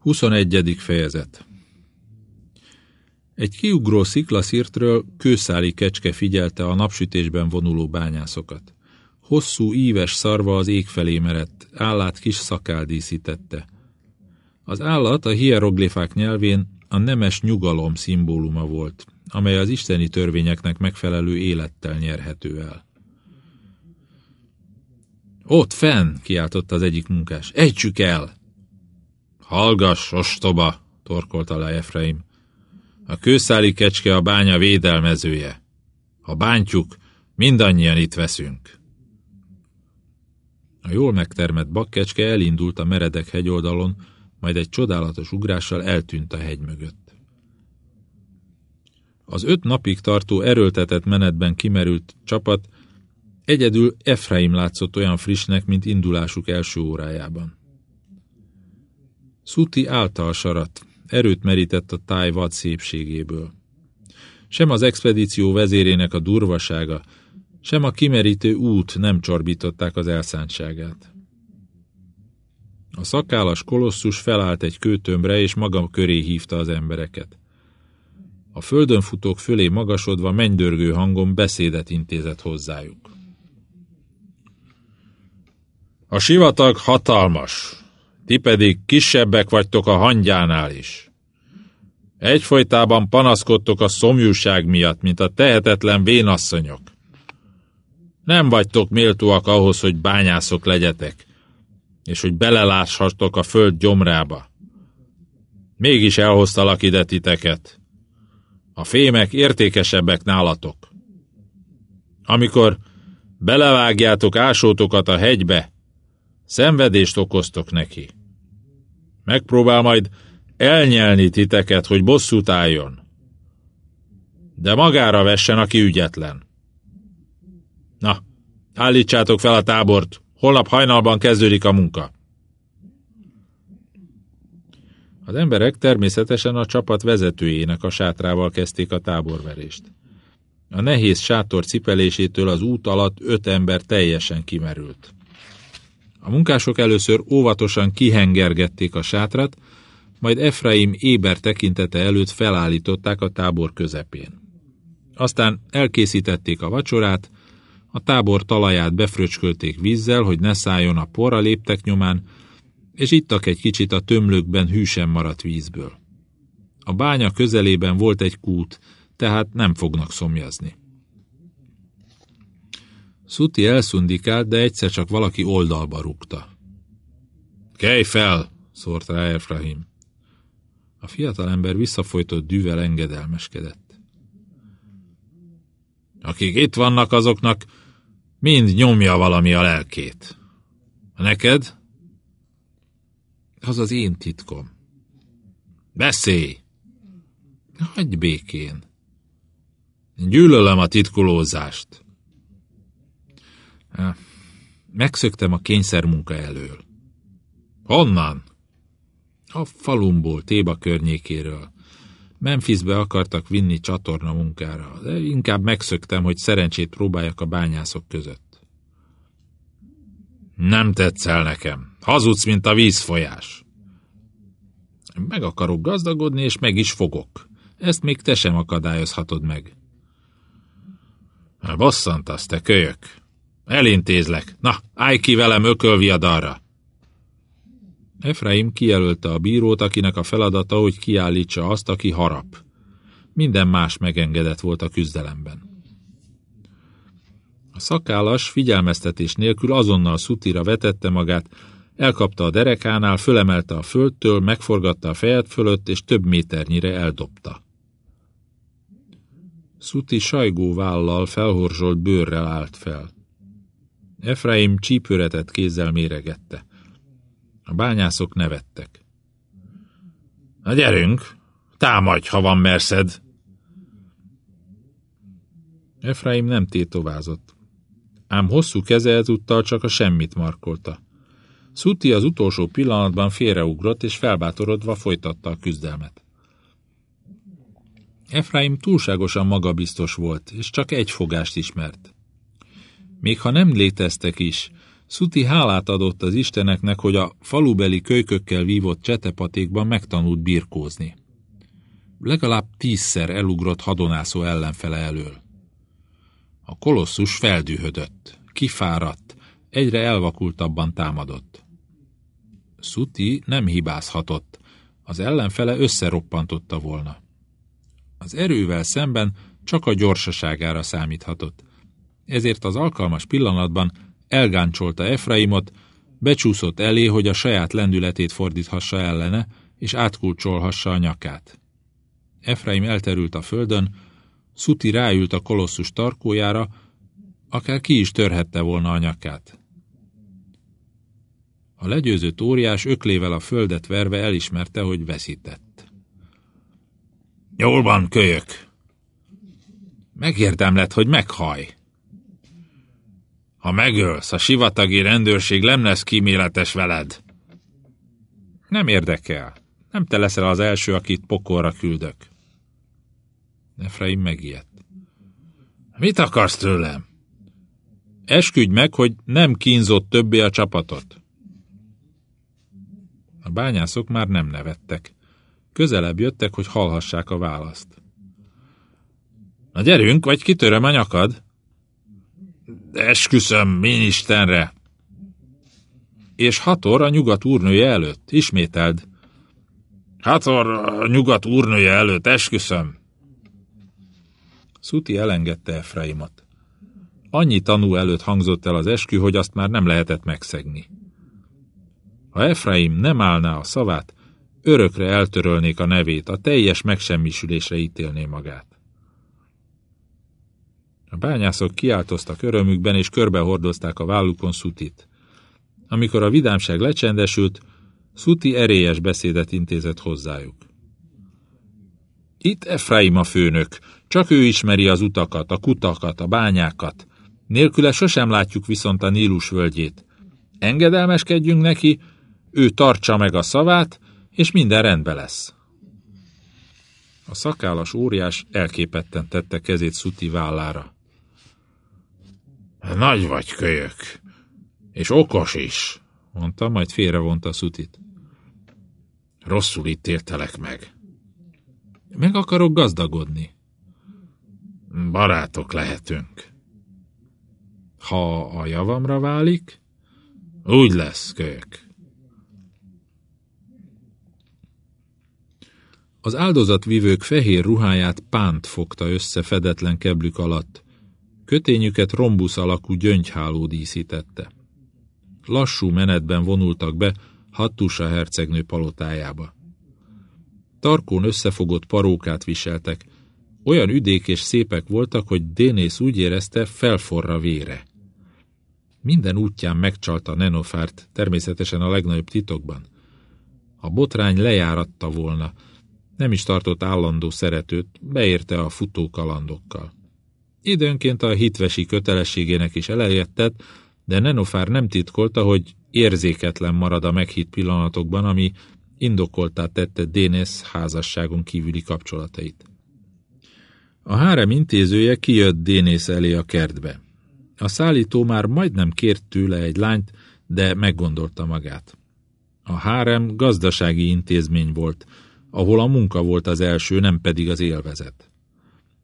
21. fejezet Egy kiugró sziklaszírtről kőszáli kecske figyelte a napsütésben vonuló bányászokat. Hosszú, íves szarva az ég felé merett, állát kis szakál díszítette. Az állat a hieroglifák nyelvén a nemes nyugalom szimbóluma volt, amely az isteni törvényeknek megfelelő élettel nyerhető el. Ott fenn, kiáltotta az egyik munkás. Ejtsük el! Hallgass, ostoba, torkolta le Efraim. A kőszáli kecske a bánya védelmezője. Ha bántjuk, mindannyian itt veszünk. A jól megtermett bakkecske elindult a meredek hegyoldalon, majd egy csodálatos ugrással eltűnt a hegy mögött. Az öt napig tartó erőltetett menetben kimerült csapat egyedül Efraim látszott olyan frissnek, mint indulásuk első órájában. Szuti állta sarat, erőt merített a táj vad szépségéből. Sem az expedíció vezérének a durvasága, sem a kimerítő út nem csorbították az elszántságát. A szakállas kolosszus felállt egy kőtömbre, és maga köré hívta az embereket. A földön futók fölé magasodva mennydörgő hangon beszédet intézett hozzájuk. A sivatag hatalmas, ti pedig kisebbek vagytok a hangyánál is. Egyfolytában panaszkodtok a szomjúság miatt, mint a tehetetlen vénasszonyok. Nem vagytok méltóak ahhoz, hogy bányászok legyetek, és hogy belelássatok a föld gyomrába. Mégis elhoztalak ide titeket. A fémek értékesebbek nálatok. Amikor belevágjátok ásótokat a hegybe, szenvedést okoztok neki. Megpróbál majd elnyelni titeket, hogy bosszút álljon. De magára vessen, aki ügyetlen. Na, állítsátok fel a tábort, holnap hajnalban kezdődik a munka. Az emberek természetesen a csapat vezetőjének a sátrával kezdték a táborverést. A nehéz sátor cipelésétől az út alatt öt ember teljesen kimerült. A munkások először óvatosan kihengergették a sátrat, majd Efraim éber tekintete előtt felállították a tábor közepén. Aztán elkészítették a vacsorát, a tábor talaját befröcskölték vízzel, hogy ne szálljon a porra léptek nyomán, és ittak egy kicsit a tömlőkben hűsen maradt vízből. A bánya közelében volt egy kút, tehát nem fognak szomjazni. Szuti elszundikált, de egyszer csak valaki oldalba rúgta. Kelj fel! szórt rá Efrahim. A fiatalember visszafolytott dűvel engedelmeskedett. Akik itt vannak, azoknak mind nyomja valami a lelkét. Neked? Az az én titkom. Beszélj! Hagyj békén. Gyűlölöm a titkolózást. Megszöktem a kényszermunka elől. Honnan? A falumból, Téba környékéről. Memphisbe akartak vinni csatorna munkára, de inkább megszöktem, hogy szerencsét próbáljak a bányászok között. Nem tetszel nekem. Hazudsz, mint a vízfolyás. Meg akarok gazdagodni, és meg is fogok. Ezt még te sem akadályozhatod meg. Bosszantasz, te kölyök. Elintézlek. Na, állj ki velem ökölviadalra. Efraim kijelölte a bírót, akinek a feladata, hogy kiállítsa azt, aki harap. Minden más megengedett volt a küzdelemben. A szakállas figyelmeztetés nélkül azonnal szutira vetette magát, elkapta a derekánál, fölemelte a földtől, megforgatta a fejed fölött, és több méternyire eldobta. Szuti sajgó vállal felhorzsolt bőrrel állt fel. Efraim csípőretett kézzel méregette. A bányászok nevettek. Na gyerünk, támadj, ha van merszed! Efraim nem tétovázott, ám hosszú keze ezúttal csak a semmit markolta. Szuti az utolsó pillanatban félreugrott, és felbátorodva folytatta a küzdelmet. Efraim túlságosan magabiztos volt, és csak egy fogást ismert. Még ha nem léteztek is, Szuti hálát adott az isteneknek, hogy a falubeli kölykökkel vívott csetepatékban megtanult birkózni. Legalább tízszer elugrott hadonászó ellenfele elől. A kolosszus feldühödött, kifáradt, egyre elvakultabban támadott. Szuti nem hibázhatott, az ellenfele összeroppantotta volna. Az erővel szemben csak a gyorsaságára számíthatott. Ezért az alkalmas pillanatban elgáncsolta Efraimot, becsúszott elé, hogy a saját lendületét fordíthassa ellene, és átkulcsolhassa a nyakát. Efraim elterült a földön, Szuti ráült a kolosszus tarkójára, akár ki is törhette volna a nyakát. A legyőzött óriás öklével a földet verve elismerte, hogy veszített. Jól van, kölyök! Megérdemled, hogy meghaj. Ha megölsz, a sivatagi rendőrség nem lesz kíméletes veled. Nem érdekel. Nem te leszel az első, akit pokolra küldök. Efraim megijedt. Mit akarsz tőlem? Esküdj meg, hogy nem kínzott többé a csapatot. A bányászok már nem nevettek. Közelebb jöttek, hogy hallhassák a választ. Na gyerünk, vagy kitöröm a nyakad? Esküszöm, min Istenre! És Hator a nyugat úrnője előtt, ismételd. Hator a nyugat úrnője előtt, esküszöm! Szuti elengedte Efraimot. Annyi tanú előtt hangzott el az eskü, hogy azt már nem lehetett megszegni. Ha Efraim nem állná a szavát, örökre eltörölnék a nevét, a teljes megsemmisülésre ítélné magát. A bányászok kiáltoztak örömükben, és körbehordozták a vállukon Szutit. Amikor a vidámság lecsendesült, Szuti erélyes beszédet intézett hozzájuk. Itt Efraim a főnök, csak ő ismeri az utakat, a kutakat, a bányákat. Nélküle sosem látjuk viszont a Nílus völgyét. Engedelmeskedjünk neki, ő tartsa meg a szavát, és minden rendben lesz. A szakállas óriás elképetten tette kezét Szuti vállára. Nagy vagy, kölyök, és okos is, mondta, majd félrevonta a Szutit. Rosszul ítéltelek meg. Meg akarok gazdagodni. Barátok lehetünk. Ha a javamra válik, úgy lesz, kölyök. Az áldozatvívők fehér ruháját pánt fogta össze fedetlen keblük alatt. Kötényüket rombusz alakú gyöngyháló díszítette. Lassú menetben vonultak be Hattusa hercegnő palotájába. Tarkón összefogott parókát viseltek, olyan üdék és szépek voltak, hogy Dénész úgy érezte, felforra vére. Minden útján megcsalta Nenofárt, természetesen a legnagyobb titokban. A botrány lejáratta volna, nem is tartott állandó szeretőt, beérte a futókalandokkal. Időnként a hitvesi kötelességének is elejettett, de Nenofár nem titkolta, hogy érzéketlen marad a meghitt pillanatokban, ami indokoltá tette Dénész házasságon kívüli kapcsolatait. A hárem intézője kijött Dénész elé a kertbe. A szállító már majdnem kért tőle egy lányt, de meggondolta magát. A hárem gazdasági intézmény volt, ahol a munka volt az első, nem pedig az élvezet.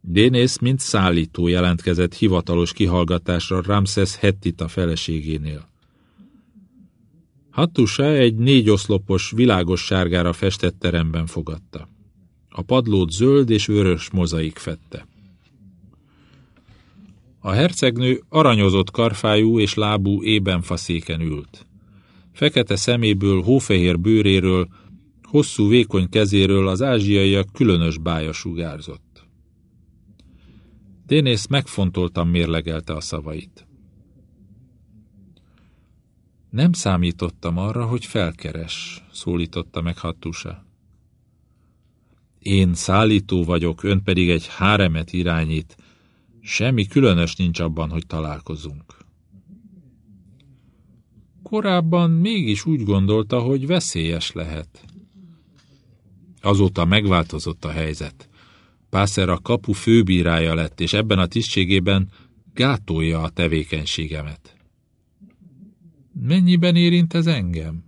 Dénész, mint szállító jelentkezett hivatalos kihallgatásra Ramses Hettita feleségénél. Hattusa egy négy oszlopos, világos sárgára festett teremben fogadta. A padlót zöld és vörös mozaik fette. A hercegnő aranyozott karfájú és lábú ébenfaszéken ült. Fekete szeméből, hófehér bőréről, hosszú vékony kezéről az ázsiaiak különös bája sugárzott. Dénész megfontoltan mérlegelte a szavait. Nem számítottam arra, hogy felkeres, szólította meg Hattusa. Én szállító vagyok, ön pedig egy háremet irányít. Semmi különös nincs abban, hogy találkozunk. Korábban mégis úgy gondolta, hogy veszélyes lehet. Azóta megváltozott a helyzet. Pászer a kapu főbírája lett, és ebben a tisztségében gátolja a tevékenységemet. Mennyiben érint ez engem?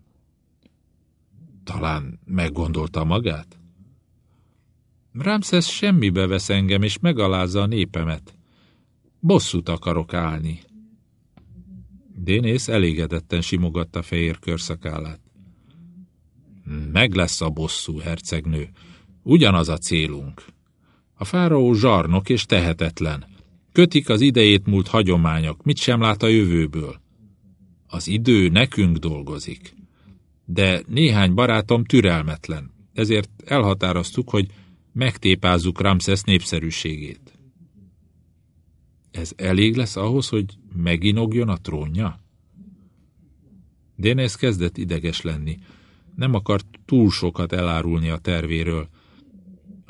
Talán meggondolta magát? Ramses semmibe vesz engem, és megalázza a népemet. Bosszút akarok állni. Dénész elégedetten simogatta fehér körszakállát. Meg lesz a bosszú, hercegnő. Ugyanaz a célunk. A fáraó zsarnok és tehetetlen. Kötik az idejét múlt hagyományok, mit sem lát a jövőből. Az idő nekünk dolgozik. De néhány barátom türelmetlen, ezért elhatároztuk, hogy megtépázzuk Ramszesz népszerűségét. Ez elég lesz ahhoz, hogy meginogjon a trónja? Dénész kezdett ideges lenni. Nem akart túl sokat elárulni a tervéről.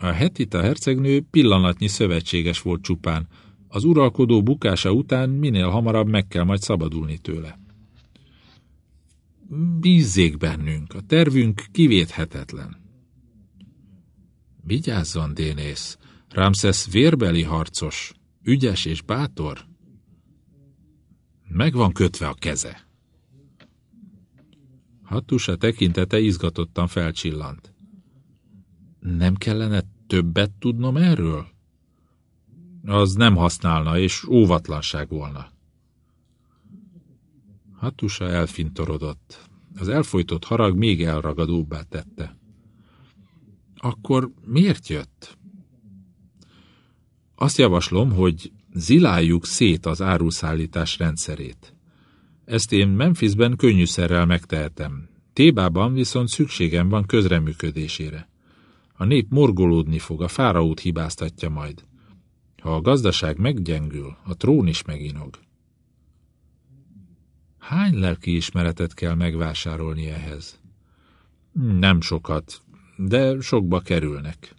A hetita hercegnő pillanatnyi szövetséges volt csupán. Az uralkodó bukása után minél hamarabb meg kell majd szabadulni tőle. Bízzék bennünk, a tervünk kivéthetetlen. Vigyázzon, Dénész, Ramszesz vérbeli harcos, ügyes és bátor. Meg van kötve a keze. Hattusa tekintete izgatottan felcsillant. Nem kellene többet tudnom erről? Az nem használna, és óvatlanság volna. Hattusa elfintorodott. Az elfolytott harag még elragadóbbá tette. Akkor miért jött? Azt javaslom, hogy ziláljuk szét az áruszállítás rendszerét. Ezt én Memphisben könnyűszerrel megtehetem. Tébában viszont szükségem van közreműködésére. A nép morgolódni fog, a fáraót hibáztatja majd. Ha a gazdaság meggyengül, a trón is meginog. Hány lelki ismeretet kell megvásárolni ehhez? Nem sokat, de sokba kerülnek.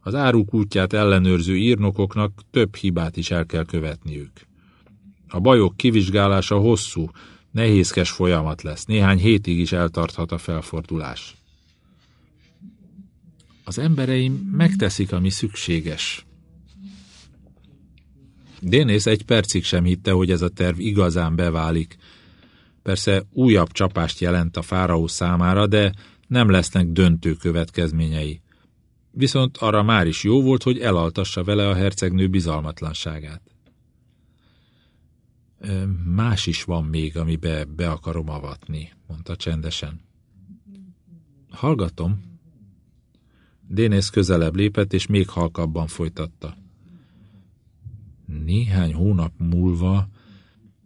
Az áruk útját ellenőrző írnokoknak több hibát is el kell követniük. A bajok kivizsgálása hosszú, nehézkes folyamat lesz, néhány hétig is eltarthat a felfordulás. Az embereim megteszik, ami szükséges. Dénész egy percig sem hitte, hogy ez a terv igazán beválik. Persze újabb csapást jelent a fáraó számára, de nem lesznek döntő következményei. Viszont arra már is jó volt, hogy elaltassa vele a hercegnő bizalmatlanságát. Más is van még, amibe be akarom avatni, mondta csendesen. Hallgatom. Dénész közelebb lépett, és még halkabban folytatta. Néhány hónap múlva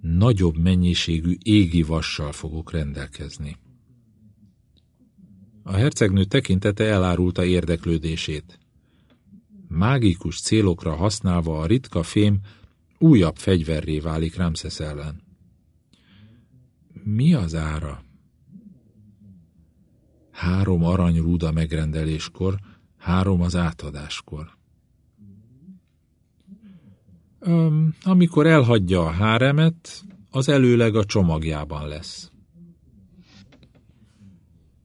nagyobb mennyiségű égi vassal fogok rendelkezni. A hercegnő tekintete elárulta érdeklődését. Mágikus célokra használva a ritka fém újabb fegyverré válik Ramszesz ellen. Mi az ára? Három aranyrúda megrendeléskor, három az átadáskor. Öm, amikor elhagyja a háremet, az előleg a csomagjában lesz.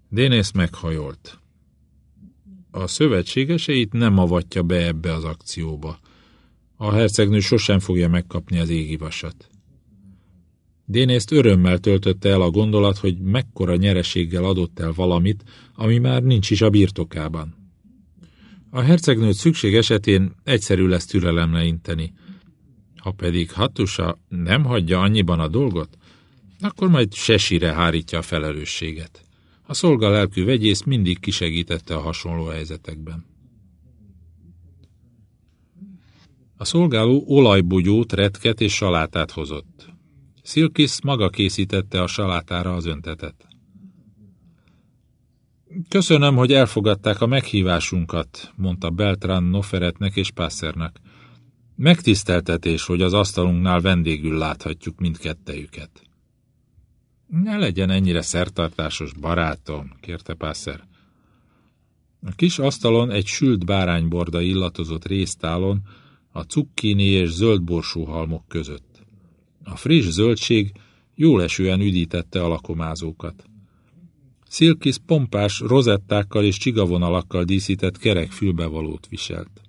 Dénész meghajolt. A szövetségeseit nem avatja be ebbe az akcióba. A hercegnő sosem fogja megkapni az égi vasat. Dénészt örömmel töltötte el a gondolat, hogy mekkora nyereséggel adott el valamit, ami már nincs is a birtokában. A hercegnőt szükség esetén egyszerű lesz türelemre inteni. Ha pedig Hattusa nem hagyja annyiban a dolgot, akkor majd sesire hárítja a felelősséget. A szolgalelkű vegyész mindig kisegítette a hasonló helyzetekben. A szolgáló olajbogyót, retket és salátát hozott. Szilkis maga készítette a salátára az öntetet. Köszönöm, hogy elfogadták a meghívásunkat, mondta Beltran Noferetnek és Passernak. Megtiszteltetés, hogy az asztalunknál vendégül láthatjuk mindkettejüket. Ne legyen ennyire szertartásos, barátom, kérte Pászer. A kis asztalon egy sült bárányborda illatozott résztálon, a cukkini és zöldborsó halmok között. A friss zöldség jól esően üdítette a lakomázókat. Szilkis pompás rozettákkal és csigavonalakkal díszített kerek fülbevalót viselt.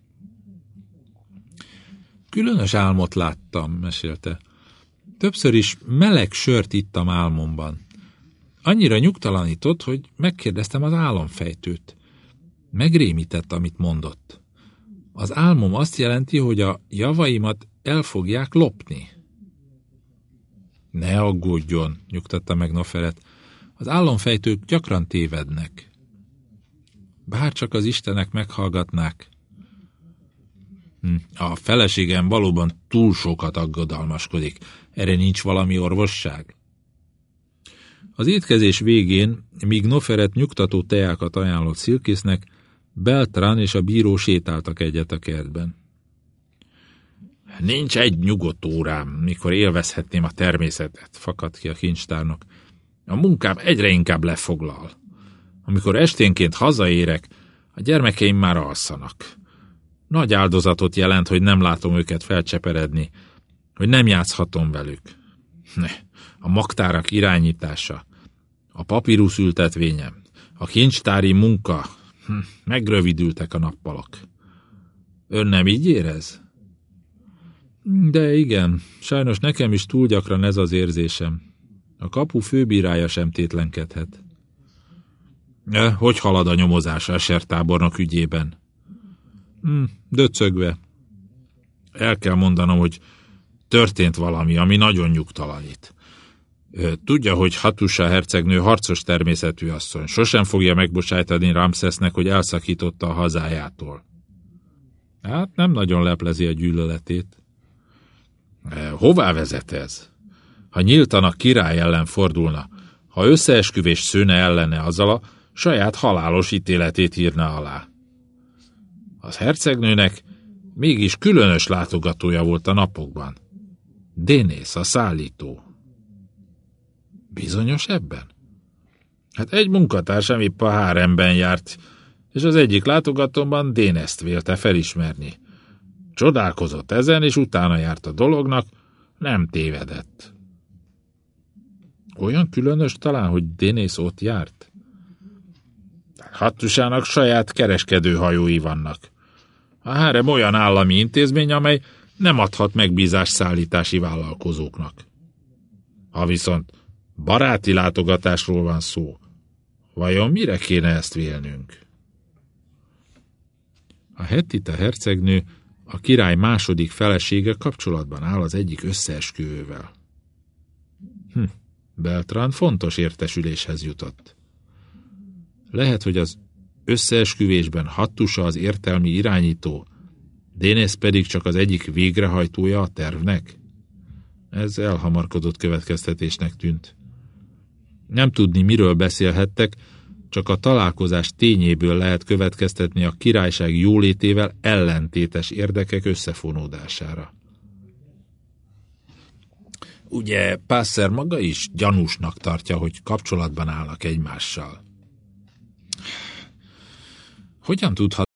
Különös álmot láttam, mesélte. Többször is meleg sört ittam álmomban. Annyira nyugtalanított, hogy megkérdeztem az álomfejtőt. Megrémített, amit mondott. Az álmom azt jelenti, hogy a javaimat el fogják lopni. Ne aggódjon, nyugtatta meg Noferet. Az álomfejtők gyakran tévednek. Bárcsak az istenek meghallgatnák. Hm, a feleségem valóban túl sokat aggodalmaskodik. Erre nincs valami orvosság? Az étkezés végén, míg Noferet nyugtató teákat ajánlott Szilkisznek, Beltran és a bíró sétáltak egyet a kertben. Nincs egy nyugodt órám, mikor élvezhetném a természetet, fakadt ki a kincstárnok. A munkám egyre inkább lefoglal. Amikor esténként hazaérek, a gyermekeim már alszanak. Nagy áldozatot jelent, hogy nem látom őket felcseperedni, hogy nem játszhatom velük. Ne, a magtárak irányítása, a papírus ültetvényem, a kincstári munka, hm, megrövidültek a nappalok. Ön nem így érez? De igen, sajnos nekem is túl gyakran ez az érzésem. A kapu főbírája sem tétlenkedhet. Hogy halad a nyomozás a sertábornok ügyében? Hm, döcögve. El kell mondanom, hogy történt valami, ami nagyon nyugtalanít. Tudja, hogy Hatusa hercegnő harcos természetű asszony. Sosem fogja megbocsájtani Ramszesznek, hogy elszakította a hazájától. Hát nem nagyon leplezi a gyűlöletét. Hová vezet ez? Ha nyíltan a király ellen fordulna, ha összeesküvés szőne ellene, azzal a saját halálos ítéletét írna alá. Az hercegnőnek mégis különös látogatója volt a napokban. Dénész, a szállító. Bizonyos ebben? Hát egy munkatársam épp a háremben járt, és az egyik látogatóban Déneszt vélte felismerni. Csodálkozott ezen, és utána járt a dolognak, nem tévedett. Olyan különös talán, hogy Dénész ott járt? Hattusának saját kereskedőhajói vannak. A hárem olyan állami intézmény, amely nem adhat megbízás szállítási vállalkozóknak. Ha viszont baráti látogatásról van szó, vajon mire kéne ezt vélnünk? A Hettita hercegnő, a király második felesége kapcsolatban áll az egyik összeesküvővel. Hm, Beltran fontos értesüléshez jutott. Lehet, hogy az összeesküvésben Hattusa az értelmi irányító, Dénész pedig csak az egyik végrehajtója a tervnek? Ez elhamarkodott következtetésnek tűnt. Nem tudni, miről beszélhettek, csak a találkozás tényéből lehet következtetni a királyság jólétével ellentétes érdekek összefonódására. Ugye Pászer maga is gyanúsnak tartja, hogy kapcsolatban állnak egymással. Hogyan tudhat